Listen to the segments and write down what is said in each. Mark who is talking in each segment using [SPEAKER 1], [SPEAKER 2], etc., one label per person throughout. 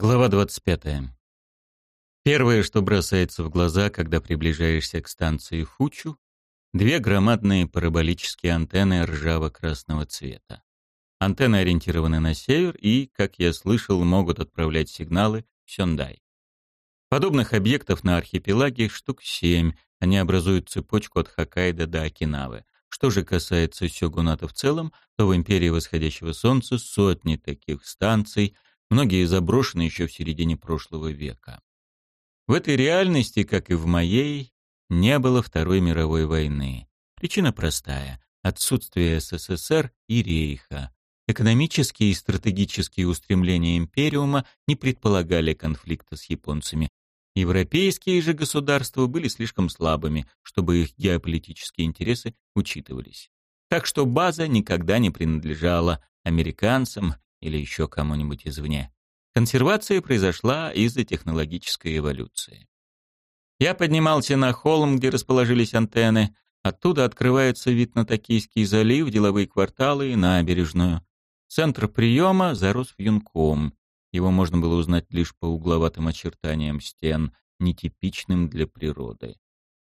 [SPEAKER 1] Глава 25. Первое, что бросается в глаза, когда приближаешься к станции Фучу, две громадные параболические антенны ржаво-красного цвета. Антенны ориентированы на север и, как я слышал, могут отправлять сигналы в Сёндай. Подобных объектов на архипелаге штук семь, они образуют цепочку от Хоккайдо до Окинавы. Что же касается Сёгуната в целом, то в империи восходящего солнца сотни таких станций — многие заброшены еще в середине прошлого века. В этой реальности, как и в моей, не было Второй мировой войны. Причина простая – отсутствие СССР и Рейха. Экономические и стратегические устремления империума не предполагали конфликта с японцами. Европейские же государства были слишком слабыми, чтобы их геополитические интересы учитывались. Так что база никогда не принадлежала американцам или еще кому-нибудь извне. Консервация произошла из-за технологической эволюции. Я поднимался на холм, где расположились антенны. Оттуда открывается вид на Токийский залив, деловые кварталы и набережную. Центр приема зарос вьюнком. Его можно было узнать лишь по угловатым очертаниям стен, нетипичным для природы.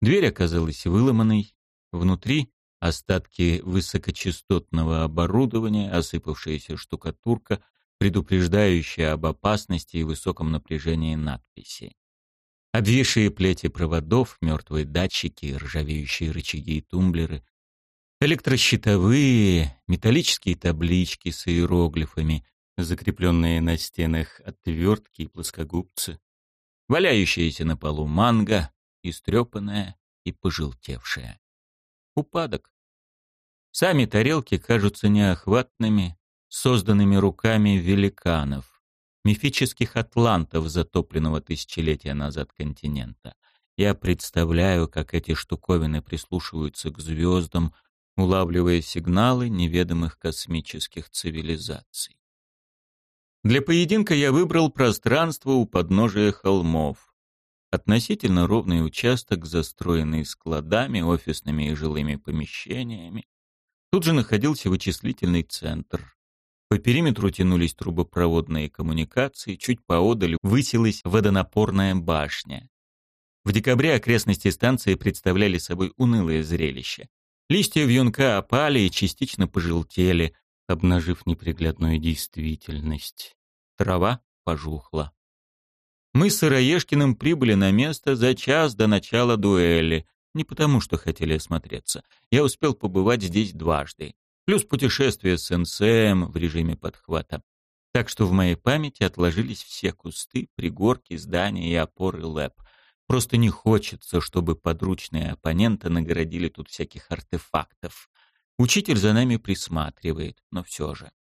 [SPEAKER 1] Дверь оказалась выломанной. Внутри остатки высокочастотного оборудования, осыпавшаяся штукатурка, предупреждающая об опасности и высоком напряжении надписи. Обвисшие плети проводов, мертвые датчики, ржавеющие рычаги и тумблеры, электрощитовые, металлические таблички с иероглифами, закрепленные на стенах отвертки и плоскогубцы, валяющаяся на полу манго, истрепанная и пожелтевшая. Упадок. Сами тарелки кажутся неохватными, созданными руками великанов, мифических атлантов затопленного тысячелетия назад континента. Я представляю, как эти штуковины прислушиваются к звездам, улавливая сигналы неведомых космических цивилизаций. Для поединка я выбрал пространство у подножия холмов. Относительно ровный участок, застроенный складами, офисными и жилыми помещениями. Тут же находился вычислительный центр. По периметру тянулись трубопроводные коммуникации, чуть поодаль высилась водонапорная башня. В декабре окрестности станции представляли собой унылое зрелище. Листья вьюнка опали и частично пожелтели, обнажив неприглядную действительность. Трава пожухла. Мы с Сыроежкиным прибыли на место за час до начала дуэли. Не потому, что хотели осмотреться. Я успел побывать здесь дважды. Плюс путешествие с сенсеем в режиме подхвата. Так что в моей памяти отложились все кусты, пригорки, здания и опоры ЛЭП. Просто не хочется, чтобы подручные оппоненты нагородили тут всяких артефактов. Учитель за нами присматривает, но все же.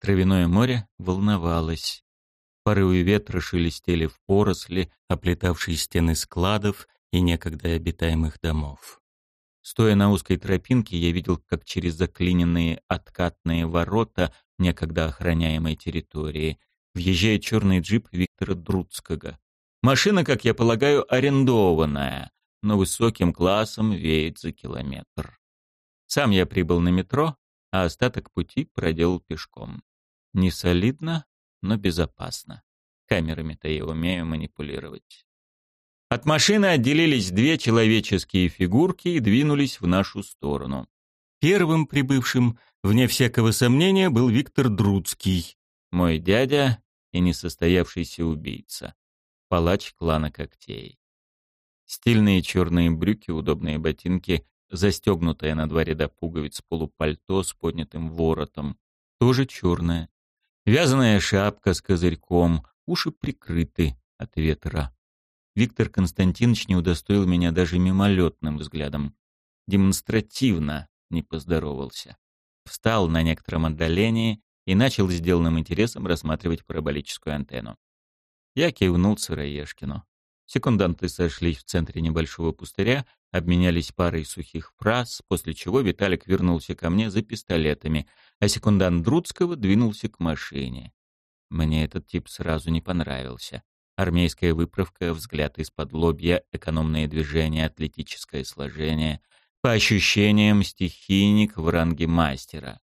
[SPEAKER 1] Травяное море волновалось. Порывы ветра шелестели в поросли, оплетавшие стены складов и некогда обитаемых домов. Стоя на узкой тропинке, я видел, как через заклиненные откатные ворота некогда охраняемой территории въезжает черный джип Виктора Друцкого. Машина, как я полагаю, арендованная, но высоким классом веет за километр. Сам я прибыл на метро, а остаток пути проделал пешком. Не солидно, но безопасно. Камерами-то я умею манипулировать. От машины отделились две человеческие фигурки и двинулись в нашу сторону. Первым прибывшим, вне всякого сомнения, был Виктор Друцкий, мой дядя и несостоявшийся убийца, палач клана когтей. Стильные черные брюки, удобные ботинки, застегнутое на два ряда пуговиц полупальто с поднятым воротом, тоже черное, Вязаная шапка с козырьком, уши прикрыты от ветра. Виктор Константинович не удостоил меня даже мимолетным взглядом. Демонстративно не поздоровался. Встал на некотором отдалении и начал сделанным интересом рассматривать параболическую антенну. Я кивнул Сыроежкину. Секунданты сошлись в центре небольшого пустыря, обменялись парой сухих фраз, после чего Виталик вернулся ко мне за пистолетами, а секундант Друцкого двинулся к машине. Мне этот тип сразу не понравился. Армейская выправка, взгляд из-под лобья, экономные движения, атлетическое сложение. По ощущениям, стихийник в ранге мастера.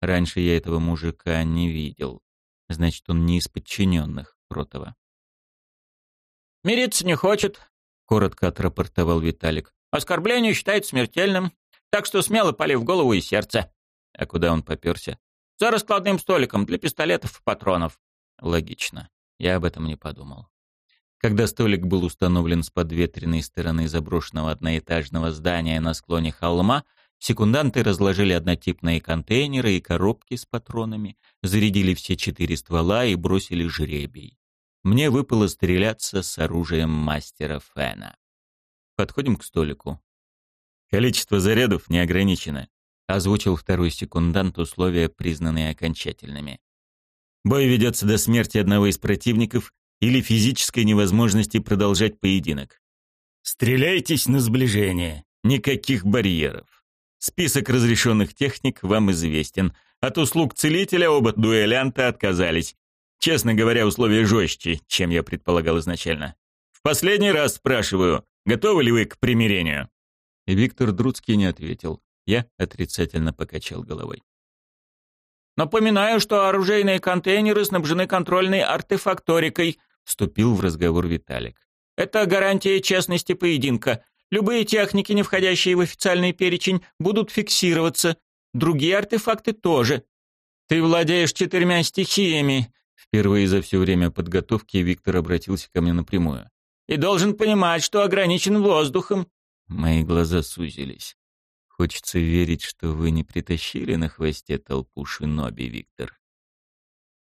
[SPEAKER 1] Раньше я этого мужика не видел. Значит, он не из подчиненных, Кротова.
[SPEAKER 2] «Мириться не хочет», — коротко отрапортовал Виталик. «Оскорбление считает смертельным, так что смело пали в голову и сердце».
[SPEAKER 1] А куда он попёрся?
[SPEAKER 2] «За раскладным столиком для пистолетов и патронов».
[SPEAKER 1] Логично. Я об этом не подумал. Когда столик был установлен с подветренной стороны заброшенного одноэтажного здания на склоне холма, секунданты разложили однотипные контейнеры и коробки с патронами, зарядили все четыре ствола и бросили жребий. Мне выпало стреляться с оружием мастера Фэна. Подходим к столику. Количество зарядов не ограничено, озвучил второй секундант условия, признанные окончательными. Бой ведется до смерти одного из противников или физической невозможности продолжать поединок. Стреляйтесь на сближение, никаких барьеров. Список разрешенных техник вам известен. От услуг целителя оба дуэлянта отказались. Честно говоря, условия жестче, чем я предполагал изначально. В последний раз спрашиваю, готовы ли вы к примирению? И Виктор Друцкий не ответил. Я отрицательно покачал головой.
[SPEAKER 2] «Напоминаю, что оружейные контейнеры снабжены контрольной артефакторикой», вступил в разговор Виталик. «Это гарантия честности поединка. Любые техники, не входящие в официальный перечень, будут фиксироваться. Другие артефакты тоже. Ты владеешь четырьмя стихиями».
[SPEAKER 1] Впервые за все время подготовки Виктор обратился ко мне напрямую.
[SPEAKER 2] «И должен понимать, что ограничен воздухом».
[SPEAKER 1] Мои глаза сузились. Хочется верить, что вы не притащили на хвосте толпу шиноби, Виктор.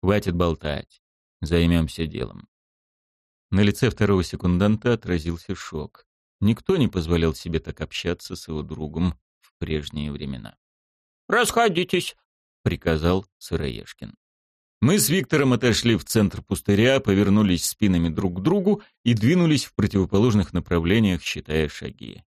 [SPEAKER 1] Хватит болтать. Займемся делом. На лице второго секунданта отразился шок. Никто не позволял себе так общаться с его другом в прежние времена.
[SPEAKER 2] «Расходитесь», — приказал Сыроежкин.
[SPEAKER 1] Мы с Виктором отошли в центр пустыря, повернулись спинами друг к другу и двинулись в противоположных направлениях, считая шаги.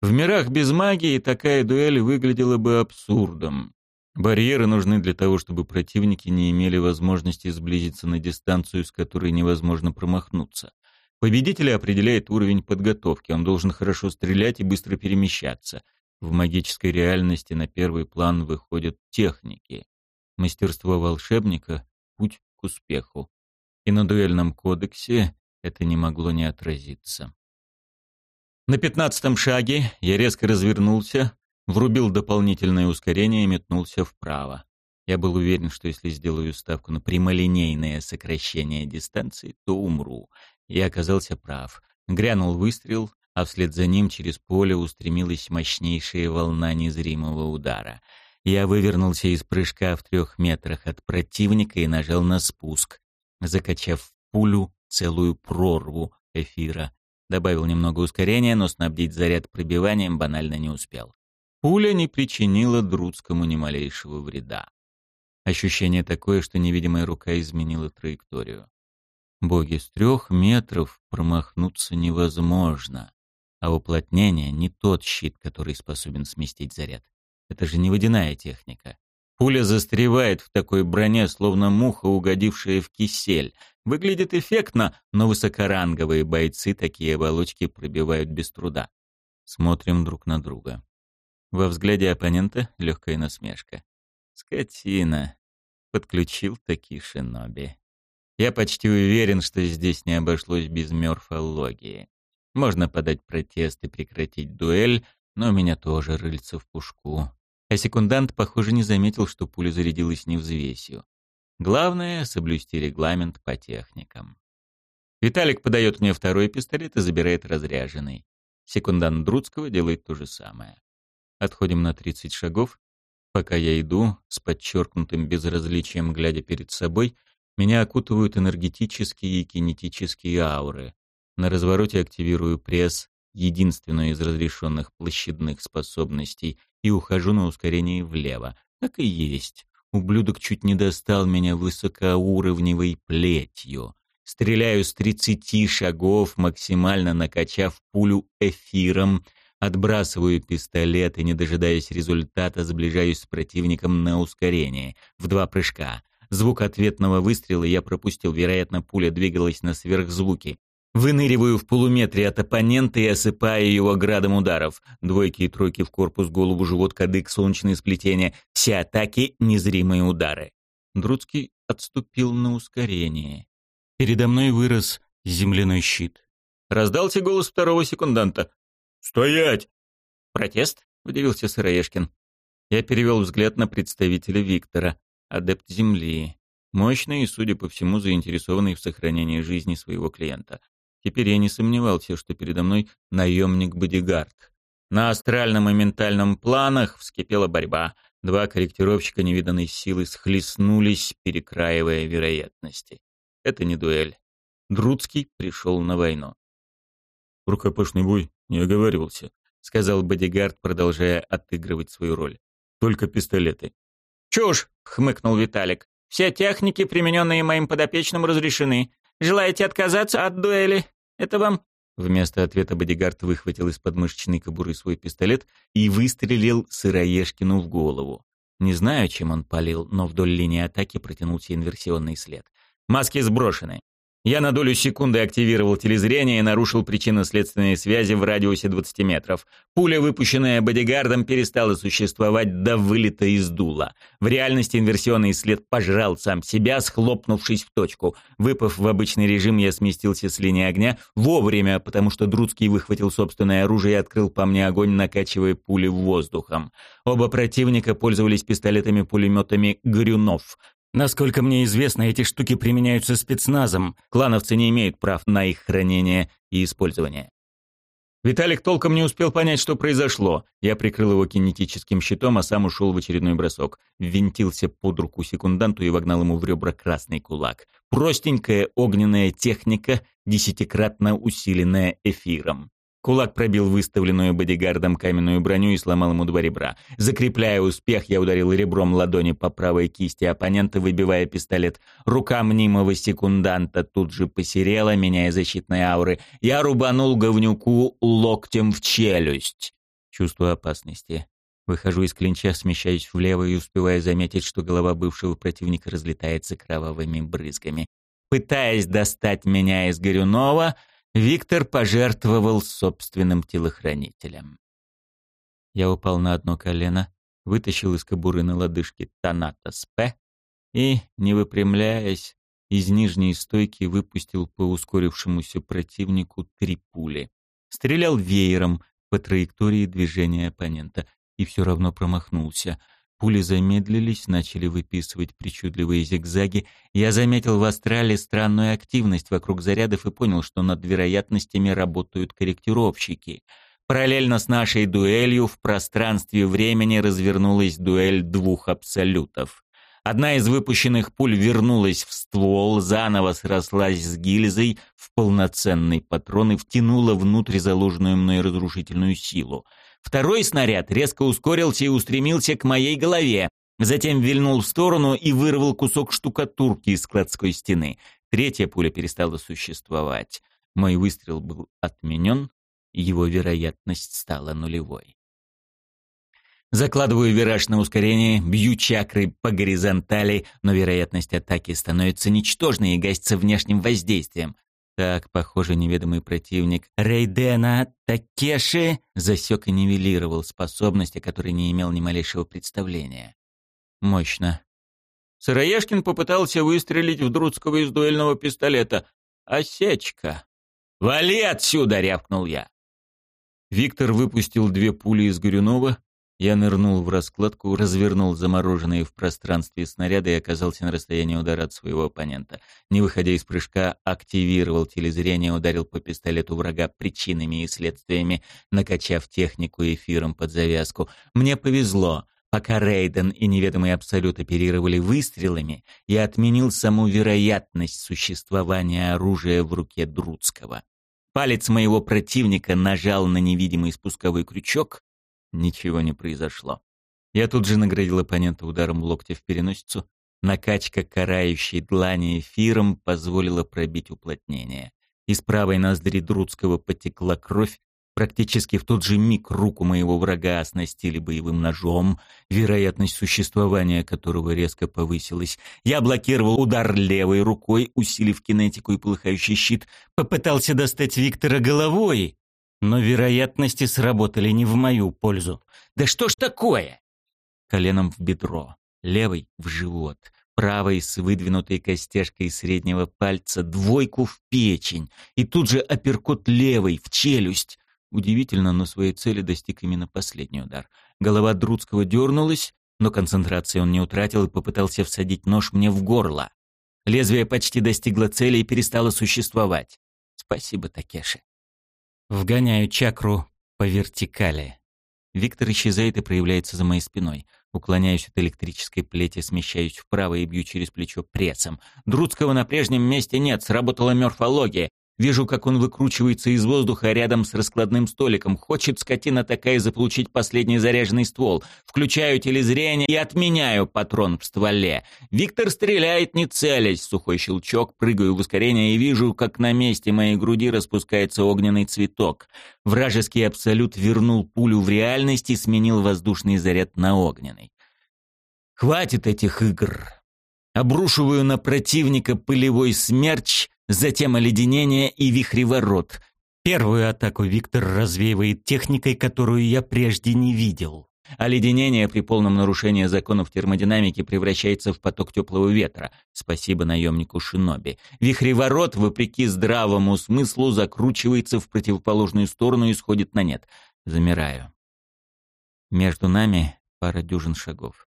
[SPEAKER 1] В мирах без магии такая дуэль выглядела бы абсурдом. Барьеры нужны для того, чтобы противники не имели возможности сблизиться на дистанцию, с которой невозможно промахнуться. Победителя определяет уровень подготовки, он должен хорошо стрелять и быстро перемещаться. В магической реальности на первый план выходят техники. Мастерство волшебника — путь к успеху. И на дуэльном кодексе это не могло не отразиться. На пятнадцатом шаге я резко развернулся, Врубил дополнительное ускорение и метнулся вправо. Я был уверен, что если сделаю ставку на прямолинейное сокращение дистанции, то умру. Я оказался прав. Грянул выстрел, а вслед за ним через поле устремилась мощнейшая волна незримого удара. Я вывернулся из прыжка в трех метрах от противника и нажал на спуск, закачав пулю целую прорву эфира. Добавил немного ускорения, но снабдить заряд пробиванием банально не успел. Пуля не причинила Друцкому ни малейшего вреда. Ощущение такое, что невидимая рука изменила траекторию. Боги, с трех метров промахнуться невозможно. А уплотнение — не тот щит, который способен сместить заряд. Это же не водяная техника. Пуля застревает в такой броне, словно муха, угодившая в кисель. Выглядит эффектно, но высокоранговые бойцы такие оболочки пробивают без труда. Смотрим друг на друга. Во взгляде оппонента легкая насмешка. Скотина. Подключил таки шиноби. Я почти уверен, что здесь не обошлось без морфологии. Можно подать протест и прекратить дуэль, но у меня тоже рыльца в пушку. А секундант, похоже, не заметил, что пуля зарядилась не взвесью. Главное — соблюсти регламент по техникам. Виталик подает мне второй пистолет и забирает разряженный. Секундант Друцкого делает то же самое. Отходим на 30 шагов. Пока я иду, с подчеркнутым безразличием глядя перед собой, меня окутывают энергетические и кинетические ауры. На развороте активирую пресс, единственную из разрешенных площадных способностей, и ухожу на ускорение влево. Так и есть. Ублюдок чуть не достал меня высокоуровневой плетью. Стреляю с тридцати шагов, максимально накачав пулю эфиром, Отбрасываю пистолет и, не дожидаясь результата, сближаюсь с противником на ускорение. В два прыжка. Звук ответного выстрела я пропустил, вероятно, пуля двигалась на сверхзвуке. Выныриваю в полуметре от оппонента и осыпаю его градом ударов. Двойки и тройки в корпус, голову, живот, кадык, солнечные сплетения. Все атаки — незримые удары. Друцкий отступил на ускорение. Передо мной вырос земляной щит.
[SPEAKER 2] Раздался голос второго секунданта.
[SPEAKER 1] «Стоять!»
[SPEAKER 2] «Протест?» — удивился Сыроежкин.
[SPEAKER 1] Я перевел взгляд на представителя Виктора, адепт Земли, мощный и, судя по всему, заинтересованный в сохранении жизни своего клиента. Теперь я не сомневался, что передо мной наемник-бодигард. На астральном и ментальном планах вскипела борьба. Два корректировщика невиданной силы схлестнулись, перекраивая вероятности. Это не дуэль. Друцкий пришел на войну.
[SPEAKER 3] «Рукопашный бой не оговаривался», —
[SPEAKER 1] сказал бодигард, продолжая отыгрывать свою роль.
[SPEAKER 3] «Только пистолеты».
[SPEAKER 2] «Чушь!» — хмыкнул Виталик. «Все техники, примененные моим подопечным, разрешены. Желаете отказаться от дуэли? Это вам...»
[SPEAKER 1] Вместо ответа бодигард выхватил из подмышечной кобуры свой пистолет и выстрелил Сыроежкину в голову. Не знаю, чем он палил, но вдоль линии атаки протянулся инверсионный след. Маски сброшены. Я на долю секунды активировал телезрение и нарушил причинно-следственные связи в радиусе 20 метров. Пуля, выпущенная бодигардом, перестала существовать до вылета из дула. В реальности инверсионный след пожрал сам себя, схлопнувшись в точку. Выпав в обычный режим, я сместился с линии огня вовремя, потому что Друцкий выхватил собственное оружие и открыл по мне огонь, накачивая пули воздухом. Оба противника пользовались пистолетами-пулеметами «Грюнов». Насколько мне известно, эти штуки применяются спецназом. Клановцы не имеют прав на их хранение и использование. Виталик толком не успел понять, что произошло. Я прикрыл его кинетическим щитом, а сам ушел в очередной бросок. Ввинтился под руку секунданту и вогнал ему в ребра красный кулак. Простенькая огненная техника, десятикратно усиленная эфиром. Кулак пробил выставленную бодигардом каменную броню и сломал ему два ребра. Закрепляя успех, я ударил ребром ладони по правой кисти оппонента, выбивая пистолет. Рука мнимого секунданта тут же посерела, меняя защитные ауры. Я рубанул говнюку локтем в челюсть. Чувство опасности. Выхожу из клинча, смещаюсь влево и успеваю заметить, что голова бывшего противника разлетается кровавыми брызгами. Пытаясь достать меня из Горюнова, Виктор пожертвовал собственным телохранителем. Я упал на одно колено, вытащил из кобуры на лодыжке Танатос П и, не выпрямляясь, из нижней стойки выпустил по ускорившемуся противнику три пули. Стрелял веером по траектории движения оппонента и все равно промахнулся — Пули замедлились, начали выписывать причудливые зигзаги. Я заметил в астрале странную активность вокруг зарядов и понял, что над вероятностями работают корректировщики. Параллельно с нашей дуэлью в пространстве времени развернулась дуэль двух абсолютов. Одна из выпущенных пуль вернулась в ствол, заново срослась с гильзой в полноценный патрон и втянула внутрь заложенную мной разрушительную силу. Второй снаряд резко ускорился и устремился к моей голове, затем вильнул в сторону и вырвал кусок штукатурки из складской стены. Третья пуля перестала существовать. Мой выстрел был отменен, его вероятность стала нулевой. Закладываю вираж на ускорение, бью чакры по горизонтали, но вероятность атаки становится ничтожной и гасится внешним воздействием. Так, похоже, неведомый противник Рейдена Такеши засек и нивелировал способности, которые не имел ни малейшего представления. Мощно. Сыроежкин попытался выстрелить в Друцкого из дуэльного пистолета. «Осечка!» «Вали отсюда!» — рявкнул я. Виктор выпустил две пули из Горюнова, я нырнул в раскладку, развернул замороженные в пространстве снаряды и оказался на расстоянии удара от своего оппонента. Не выходя из прыжка, активировал телезрение, ударил по пистолету врага причинами и следствиями, накачав технику эфиром под завязку. Мне повезло. Пока Рейден и неведомый Абсолют оперировали выстрелами, я отменил саму вероятность существования оружия в руке Друцкого. Палец моего противника нажал на невидимый спусковой крючок, Ничего не произошло. Я тут же наградил оппонента ударом локтя в переносицу. Накачка карающей длани эфиром позволила пробить уплотнение. Из правой ноздри Друцкого потекла кровь. Практически в тот же миг руку моего врага оснастили боевым ножом, вероятность существования которого резко повысилась. Я блокировал удар левой рукой, усилив кинетику и полыхающий щит, попытался достать Виктора головой, но вероятности сработали не в мою пользу. Да что ж такое? Коленом в бедро, левый в живот. правой с выдвинутой костяшкой среднего пальца двойку в печень и тут же апперкот левой в челюсть. Удивительно, но своей цели достиг именно последний удар. Голова Друцкого дернулась, но концентрации он не утратил и попытался всадить нож мне в горло. Лезвие почти достигло цели и перестало существовать. Спасибо, Такеши. Вгоняю чакру по вертикали. Виктор исчезает и проявляется за моей спиной. Уклоняюсь от электрической плети, смещаюсь вправо и бью через плечо прессом. Друдского на прежнем месте нет, сработала морфология. Вижу, как он выкручивается из воздуха рядом с раскладным столиком. Хочет скотина такая заполучить последний заряженный ствол. Включаю телезрение и отменяю патрон в стволе. Виктор стреляет, не целясь. Сухой щелчок, прыгаю в ускорение и вижу, как на месте моей груди распускается огненный цветок. Вражеский абсолют вернул пулю в реальность и сменил воздушный заряд на огненный. Хватит этих игр. Обрушиваю на противника пылевой смерч, затем оледенение и вихреворот. Первую атаку Виктор развеивает техникой, которую я прежде не видел. Оледенение при полном нарушении законов термодинамики превращается в поток теплого ветра. Спасибо наемнику Шиноби. Вихреворот, вопреки здравому смыслу, закручивается в противоположную сторону и сходит на нет. Замираю. Между нами пара дюжин шагов.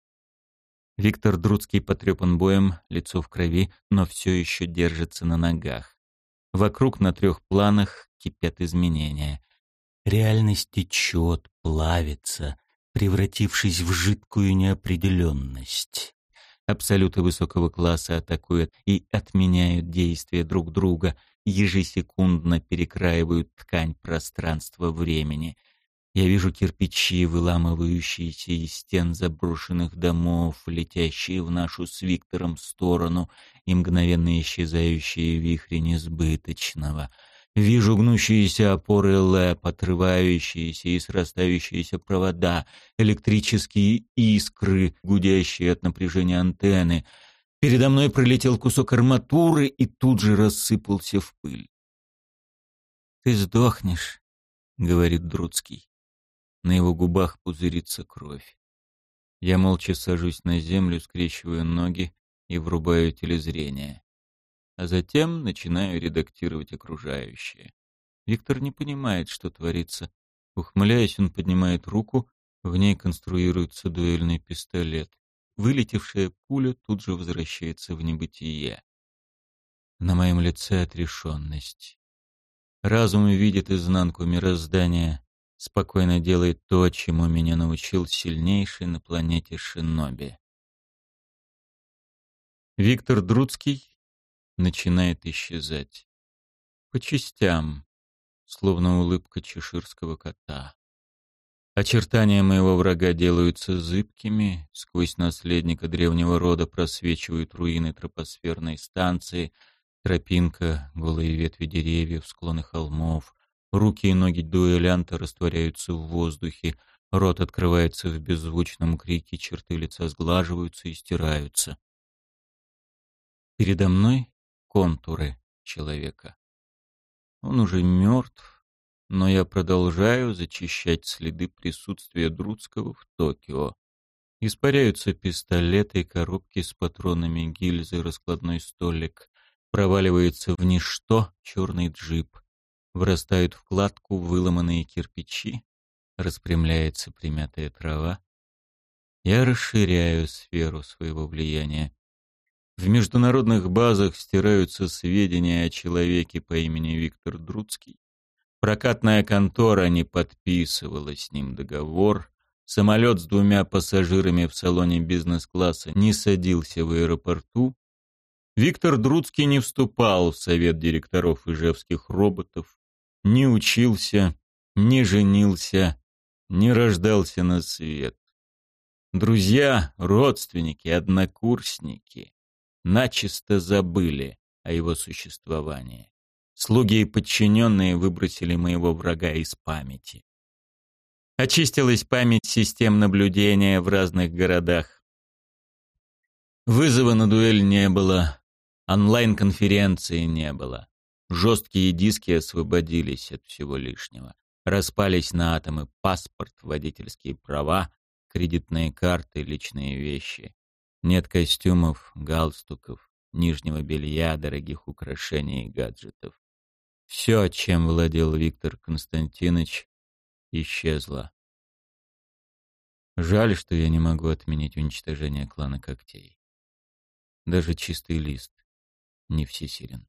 [SPEAKER 1] Виктор Друцкий потрепан боем, лицо в крови, но все еще держится на ногах. Вокруг на трех планах кипят изменения. Реальность течет, плавится, превратившись в жидкую неопределенность. Абсолюты высокого класса атакуют и отменяют действия друг друга, ежесекундно перекраивают ткань пространства-времени — я вижу кирпичи, выламывающиеся из стен заброшенных домов, летящие в нашу с Виктором сторону и мгновенно исчезающие вихри несбыточного. Вижу гнущиеся опоры ЛЭП, отрывающиеся и срастающиеся провода, электрические искры, гудящие от напряжения антенны. Передо мной пролетел кусок арматуры и тут же рассыпался в пыль. «Ты сдохнешь», — говорит Друцкий. На его губах пузырится кровь. Я молча сажусь на землю, скрещиваю ноги и врубаю телезрение. А затем начинаю редактировать окружающее. Виктор не понимает, что творится. Ухмыляясь, он поднимает руку, в ней конструируется дуэльный пистолет. Вылетевшая пуля тут же возвращается в небытие. На моем лице отрешенность. Разум видит изнанку мироздания, спокойно делает то, чему меня научил сильнейший на планете Шиноби. Виктор Друцкий начинает исчезать. По частям, словно улыбка чеширского кота. Очертания моего врага делаются зыбкими, сквозь наследника древнего рода просвечивают руины тропосферной станции, тропинка, голые ветви деревьев, склоны холмов, Руки и ноги дуэлянта растворяются в воздухе, рот открывается в беззвучном крике, черты лица сглаживаются и стираются. Передо мной контуры человека. Он уже мертв, но я продолжаю зачищать следы присутствия Друцкого в Токио. Испаряются пистолеты, коробки с патронами, гильзы, раскладной столик. Проваливается в ничто черный джип врастают в кладку выломанные кирпичи, распрямляется примятая трава. Я расширяю сферу своего влияния. В международных базах стираются сведения о человеке по имени Виктор Друцкий. Прокатная контора не подписывала с ним договор. Самолет с двумя пассажирами в салоне бизнес-класса не садился в аэропорту. Виктор Друцкий не вступал в совет директоров ижевских роботов не учился, не женился, не рождался на свет. Друзья, родственники, однокурсники начисто забыли о его существовании. Слуги и подчиненные выбросили моего врага из памяти. Очистилась память систем наблюдения в разных городах. Вызова на дуэль не было, онлайн-конференции не было. Жесткие диски освободились от всего лишнего. Распались на атомы паспорт, водительские права, кредитные карты, личные вещи. Нет костюмов, галстуков, нижнего белья, дорогих украшений и гаджетов. Все, чем владел Виктор Константинович, исчезло. Жаль, что я не могу отменить уничтожение клана когтей. Даже чистый лист не всесилен.